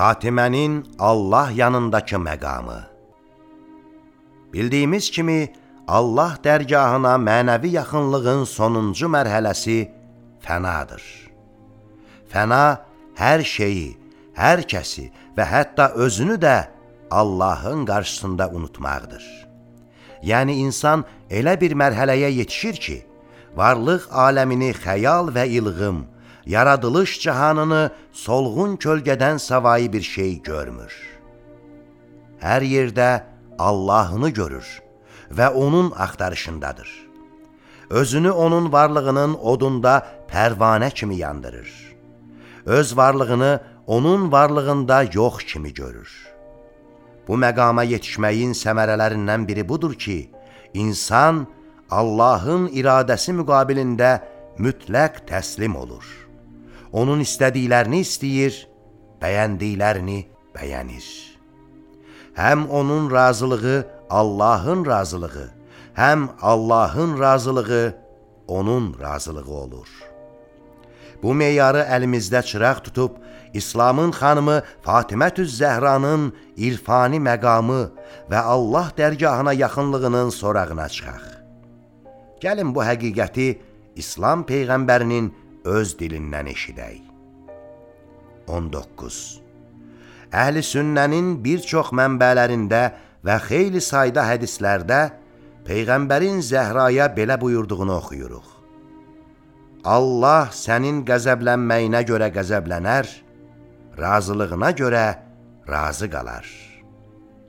Fatimənin Allah yanındakı məqamı Bildiyimiz kimi, Allah dərgahına mənəvi yaxınlığın sonuncu mərhələsi fənadır. Fəna hər şeyi, hər kəsi və hətta özünü də Allahın qarşısında unutmaqdır. Yəni insan elə bir mərhələyə yetişir ki, varlıq aləmini xəyal və ilğım, yaradılış cahanını solğun kölgədən savayı bir şey görmür. Hər yerdə Allahını görür və onun axtarışındadır. Özünü onun varlığının odunda pərvanə kimi yandırır. Öz varlığını onun varlığında yox kimi görür. Bu məqama yetişməyin səmərələrindən biri budur ki, insan Allahın iradəsi müqabilində mütləq təslim olur. Onun istədiklərini istəyir, bəyəndiklərini bəyənir. Həm onun razılığı Allahın razılığı, həm Allahın razılığı onun razılığı olur. Bu meyarı əlimizdə çıraq tutub, İslamın xanımı Fatimətüz Zəhranın irfani məqamı və Allah dərgahına yaxınlığının sorağına çıxaq. Gəlin bu həqiqəti İslam Peyğəmbərinin öz dilindən eşidək. 19. Əhl-i sünnənin bir çox mənbələrində və xeyli sayda hədislərdə Peyğəmbərin Zəhraya belə buyurduğunu oxuyuruq. Allah sənin qəzəblənməyinə görə qəzəblənər, razılığına görə razı qalar.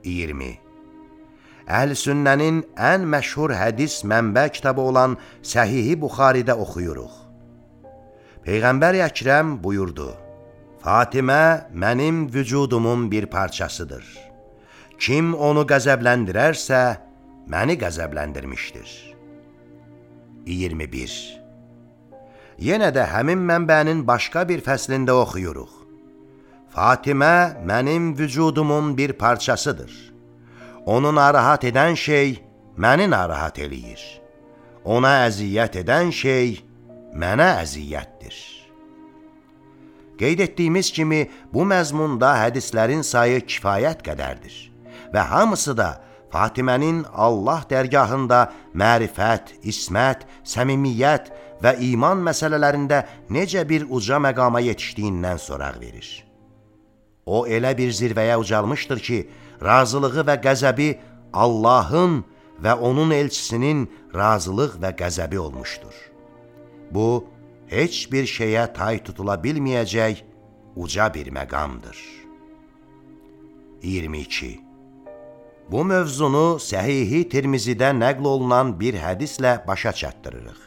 20. Əhl-i sünnənin ən məşhur hədis mənbə kitabı olan Səhihi Buxaridə oxuyuruq. Peyğəmbər Əkrəm buyurdu, Fatimə mənim vücudumun bir parçasıdır. Kim onu qəzəbləndirərsə, məni qəzəbləndirmişdir. 21. Yenə də həmin mənbənin başqa bir fəslində oxuyuruq. Fatimə mənim vücudumun bir parçasıdır. Onu narahat edən şey məni narahat eləyir. Ona əziyyət edən şey mənə əziyyətdir. Qeyd etdiyimiz kimi, bu məzmunda hədislərin sayı kifayət qədərdir və hamısı da Fatimənin Allah dərgahında mərifət, ismət, səmimiyyət və iman məsələlərində necə bir uca məqama yetişdiyindən soraq verir. O elə bir zirvəyə ucalmışdır ki, razılığı və qəzəbi Allahın və onun elçisinin razılıq və qəzəbi olmuşdur. Bu, heç bir şeyə tay tutula bilməyəcək uca bir məqamdır. 22. Bu mövzunu Səhihi Tirmizidə nəql olunan bir hədislə başa çatdırırıq.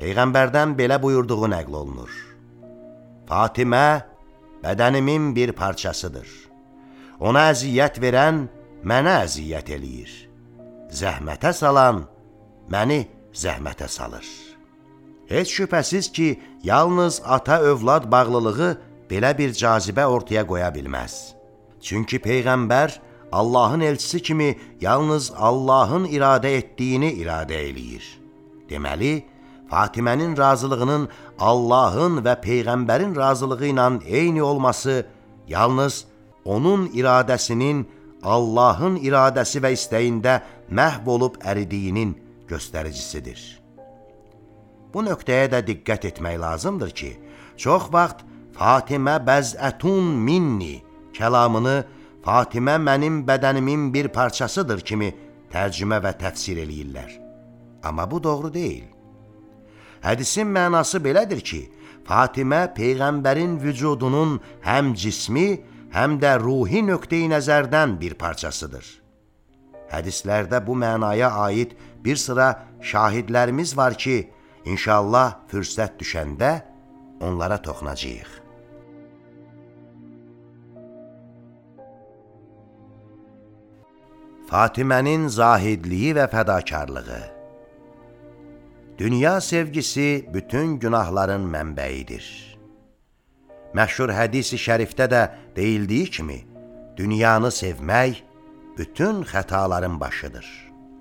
Peyğəmbərdən belə buyurduğu nəql olunur. Fatimə bədənimin bir parçasıdır. Ona əziyyət verən mənə əziyyət eləyir. Zəhmətə salan məni zəhmətə salır. Heç şübhəsiz ki, yalnız ata-övlad bağlılığı belə bir cazibə ortaya qoya bilməz. Çünki Peyğəmbər Allahın elçisi kimi yalnız Allahın iradə etdiyini iradə eləyir. Deməli, Fatimənin razılığının Allahın və Peyğəmbərin razılığı ilə eyni olması yalnız onun iradəsinin Allahın iradəsi və istəyində məhv olub əridiyinin göstəricisidir. Bu nöqtəyə də diqqət etmək lazımdır ki, çox vaxt Fatimə bəzətun minni kəlamını Fatimə mənim bədənimin bir parçasıdır kimi tərcümə və təfsir eləyirlər. Amma bu doğru deyil. Hədisin mənası belədir ki, Fatimə Peyğəmbərin vücudunun həm cismi, həm də ruhi nöqteyi nəzərdən bir parçasıdır. Hədislərdə bu mənaya aid bir sıra şahidlərimiz var ki, inşallah fürsət düşəndə onlara toxunacağıq. Fatimənin zahidliyi və fədakarlığı Dünya sevgisi bütün günahların mənbəyidir. Məşhur hədisi şərifdə də deyildiyi kimi, dünyanı sevmək bütün xətaların başıdır.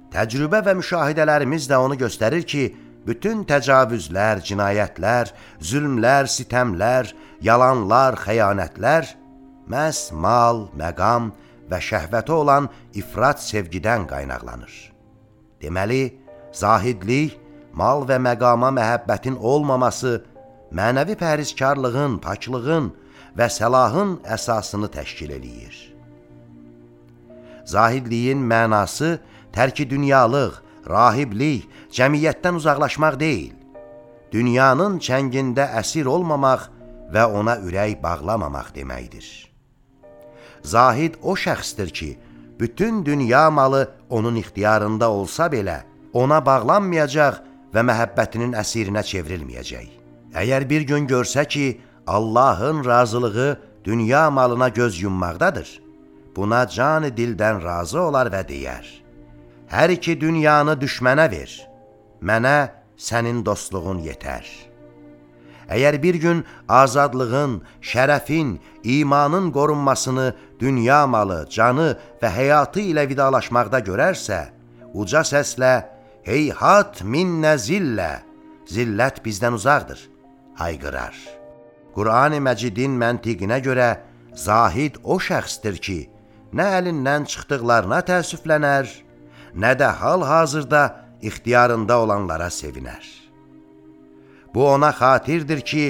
Təcrübə və müşahidələrimiz də onu göstərir ki, bütün təcavüzlər, cinayətlər, zülmlər, sitəmlər, yalanlar, xəyanətlər məhz mal, məqam və şəhvətə olan ifrat sevgidən qaynaqlanır. Deməli, zahidlik, mal və məqama məhəbbətin olmaması mənəvi pərizkarlığın, paklığın və səlahın əsasını təşkil eləyir. Zahidliyin mənası tərki dünyalıq, rahiblik, cəmiyyətdən uzaqlaşmaq deyil. Dünyanın çəngində əsir olmamaq və ona ürək bağlamamaq deməkdir. Zahid o şəxsdir ki, bütün dünya malı onun ixtiyarında olsa belə, ona bağlanmayacaq və məhəbbətininəsirinə çevrilməyəcək. Əgər bir gün görsə ki, Allahın razılığı dünya malına göz yummaqdadır, buna canı dildən razı olar və deyər, Hər iki dünyanı düşmənə ver, mənə sənin dostluğun yetər. Əgər bir gün azadlığın, şərəfin, imanın qorunmasını dünya malı, canı və həyatı ilə vidalaşmaqda görərsə, uca səslə, heyhat minnə zillə, zillət bizdən uzaqdır, hayqırar. Qur'an-ı Məcidin məntiqinə görə zahid o şəxsdir ki, nə əlindən çıxdıqlarına təəssüflənər, nə də hal-hazırda ixtiyarında olanlara sevinər. Bu ona xatirdir ki,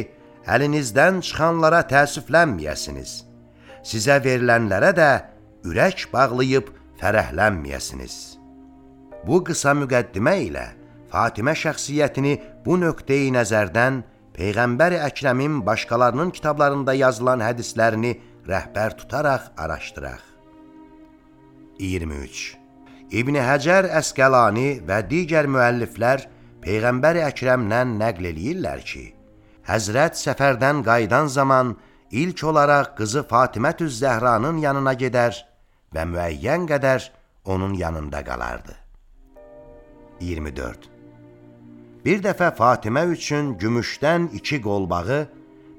əlinizdən çıxanlara təəssüflənməyəsiniz. Sizə verilənlərə də ürək bağlayıb fərəhlənməyəsiniz. Bu qısa müqəddimə ilə Fatimə şəxsiyyətini bu nöqteyi nəzərdən Peyğəmbər Əkrəmin başqalarının kitablarında yazılan hədislərini rəhbər tutaraq araşdıraq. 23. İbn Həcər Əsqəlani və digər müəlliflər Peyğəmbər Əkrəmdən nəql eləyirlər ki, Həzrət səfərdən qayıdan zaman ilk olaraq qızı Fatimətüz Zəhranın yanına gedər və müəyyən qədər onun yanında qalardı. 24. Bir dəfə Fatimə üçün gümüşdən iki qolbağı,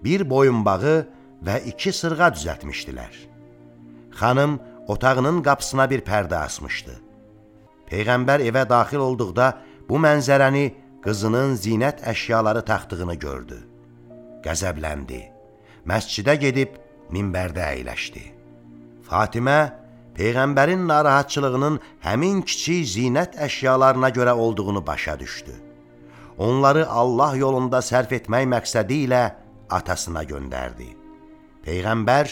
bir boyunbağı və iki sırğa düzəltmişdilər. Xanım otağının qapısına bir pərdə asmışdı. Peyğəmbər evə daxil olduqda bu mənzərəni qızının zinət əşyaları taxtığını gördü. Qəzəbləndi. Məscidə gedib minbərdə əyləşdi. Fatimə Peyğəmbərin narahatçılığının həmin kiçik zinət əşyalarına görə olduğunu başa düşdü onları Allah yolunda sərf etmək məqsədi ilə atasına göndərdi. Peyğəmbər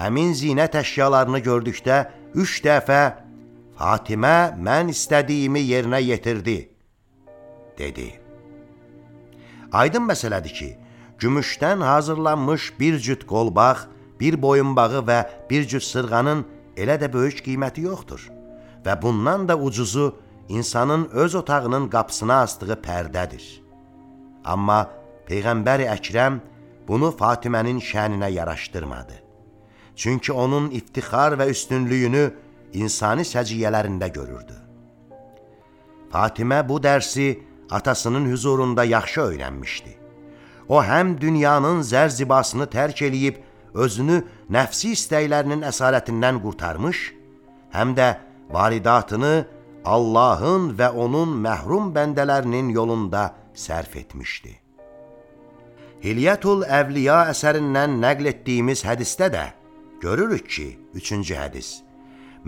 həmin zinət əşyalarını gördükdə üç dəfə Fatimə mən istədiyimi yerinə yetirdi, dedi. Aydın məsələdir ki, gümüşdən hazırlanmış bir cüt qolbaq, bir boyunbağı və bir cüt sırğanın elə də böyük qiyməti yoxdur və bundan da ucuzu insanın öz otağının qapısına asdığı pərdədir. Amma Peyğəmbər Əkrəm bunu Fatimənin şəninə yaraşdırmadı. Çünki onun iftixar və üstünlüyünü insani səciyyələrində görürdü. Fatimə bu dərsi atasının huzurunda yaxşı öyrənmişdi. O həm dünyanın zərzibasını tərk eləyib özünü nəfsi istəklərinin əsarətindən qurtarmış, həm də varidatını Allahın və onun məhrum bəndələrinin yolunda sərf etmişdi. Hilyətul Əvliya əsərindən nəql etdiyimiz hədisdə də görürük ki, üçüncü hədis,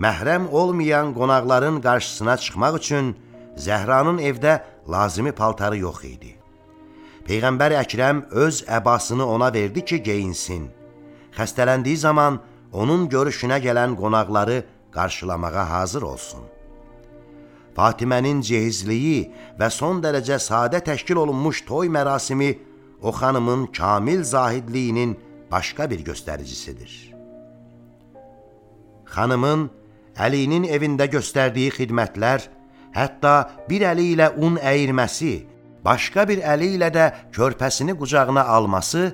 məhrəm olmayan qonaqların qarşısına çıxmaq üçün Zəhranın evdə lazımi paltarı yox idi. Peyğəmbər Əkrəm öz əbasını ona verdi ki, geyinsin. Xəstələndiyi zaman onun görüşünə gələn qonaqları qarşılamağa hazır olsun. Fatimənin cehizliyi və son dərəcə sadə təşkil olunmuş toy mərasimi o xanımın kamil zahidliyinin başqa bir göstəricisidir. Xanımın Əlinin evində göstərdiyi xidmətlər, hətta bir əli ilə un əyirməsi, başqa bir əli ilə də körpəsini qucağına alması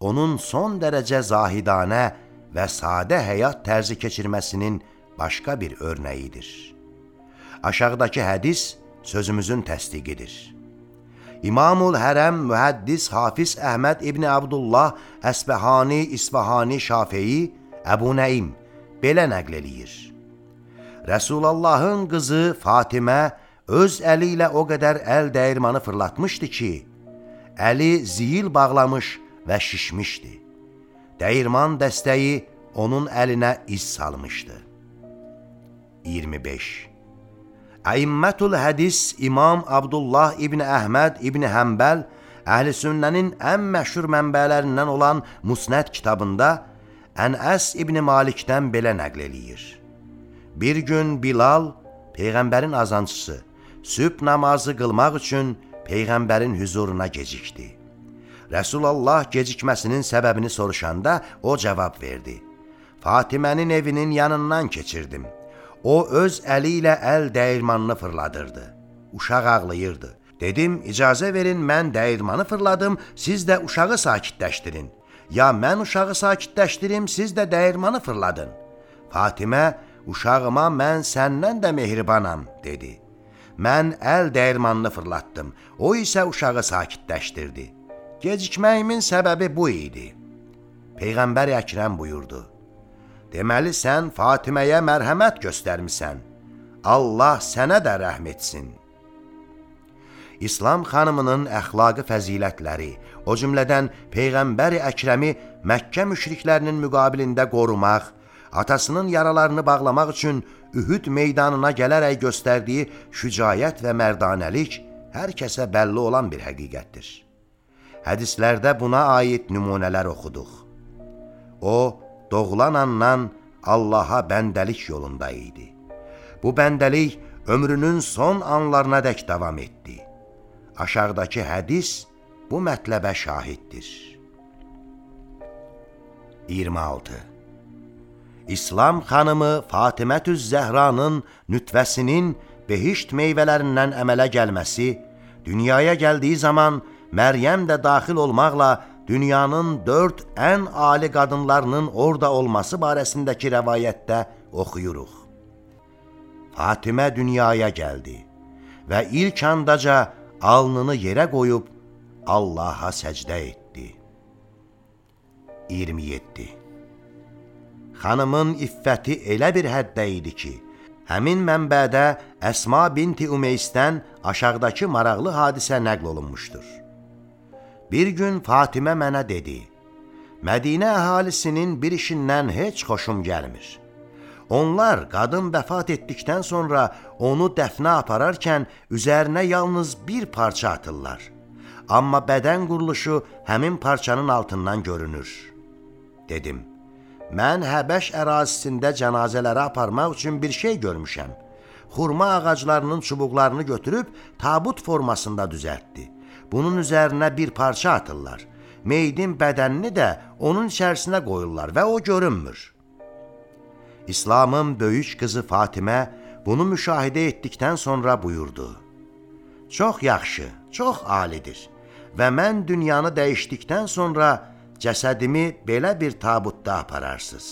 onun son dərəcə zahidanə və sadə həyat tərzi keçirməsinin başqa bir örnəyidir aşağıdakı hədis sözümüzün təsdiqidir. İmamul Hərəm mühəddis Hafiz Əhməd İbni Abdullah Əsbəhani İsfahani Şafeyi Əbu Nəim belə nəql eləyir. Rəsulullahın qızı Fatimə öz əli ilə o qədər əl dəyirmanı fırlatmışdı ki, əli ziyil bağlamış və şişmişdi. Dəyirman dəstəyi onun əlinə iz salmışdı. 25. Əimmətul hədis İmam Abdullah İbni Əhməd İbni Həmbəl Əhl-i Sünnənin ən məşhur mənbələrindən olan Musnəd kitabında Ənəs İbni Malikdən belə nəql eləyir. Bir gün Bilal, Peyğəmbərin azancısı, sübh namazı qılmaq üçün Peyğəmbərin hüzuruna gecikdi. Rəsulallah gecikməsinin səbəbini soruşanda o cavab verdi. Fatimənin evinin yanından keçirdim. O öz əli ilə əl dəyirmanını fırladırdı. Uşaq ağlayırdı. Dedim, icazə verin mən dəyirmanı fırladım, siz də uşağı sakitləşdirin. Ya mən uşağı sakitləşdirim, siz də dəyirmanı fırladın. Fatimə, uşağıma mən səndən də mehribanam, dedi. Mən əl dəyirmanını fırlatdım, o isə uşağı sakitləşdirdi. Gecikməyimin səbəbi bu idi. Peyğəmbər Əkrəm buyurdu. Deməli sən Fatiməyə mərhəmət göstərmisən. Allah sənə də rəhm etsin. İslam xanımının əxlaqı fəzilətləri, o cümlədən Peyğəmbər Əkrəmi Məkkə müşriklərinin müqabilində qorumaq, atasının yaralarını bağlamaq üçün Ühüd meydanına gələrək göstərdiyi şücayət və mərdanəlik hər kəsə bəlli olan bir həqiqətdir. Hədislərdə buna aid nümunələr oxuduq. O, doğulan andan Allaha bəndəlik yolunda idi. Bu bəndəlik ömrünün son anlarına dək davam etdi. Aşağıdakı hədis bu mətləbə şahiddir. 26. İslam xanımı Fatimətüz Zəhranın nütvəsinin behişt meyvələrindən əmələ gəlməsi, dünyaya gəldiyi zaman Məryəm də daxil olmaqla dünyanın dörd ən ali qadınlarının orada olması barəsindəki rəvayətdə oxuyuruq. Fatimə dünyaya gəldi və ilk andaca alnını yerə qoyub Allaha səcdə etdi. 27. Xanımın iffəti elə bir həddə idi ki, həmin mənbədə Əsma binti Umeysdən aşağıdakı maraqlı hadisə nəql olunmuşdur. Bir gün Fatimə mənə dedi, Mədinə əhalisinin bir işindən heç xoşum gəlmir. Onlar qadın vəfat etdikdən sonra onu dəfnə apararkən üzərinə yalnız bir parça atırlar. Amma bədən quruluşu həmin parçanın altından görünür. Dedim, mən Həbəş ərazisində cənazələri aparmaq üçün bir şey görmüşəm. Xurma ağaclarının çubuqlarını götürüb tabut formasında düzəltdi. Bunun üzərinə bir parça atırlar. Meydin bədənini də onun içərisinə qoyurlar və o görünmür. İslamın böyük qızı Fatimə bunu müşahidə etdikdən sonra buyurdu. Çox yaxşı, çox alidir və mən dünyanı dəyişdikdən sonra cəsədimi belə bir tabutda apararsınız.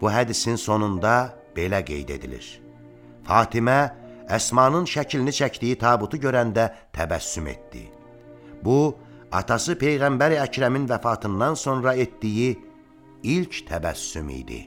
Bu hədisin sonunda belə qeyd edilir. Fatimə Əsmanın şəklini çəkdiyi tabutu görəndə təbəssüm etdi. Bu, atası Peyğəmbər Əkrəmin vəfatından sonra etdiyi ilk təbəssüm idi.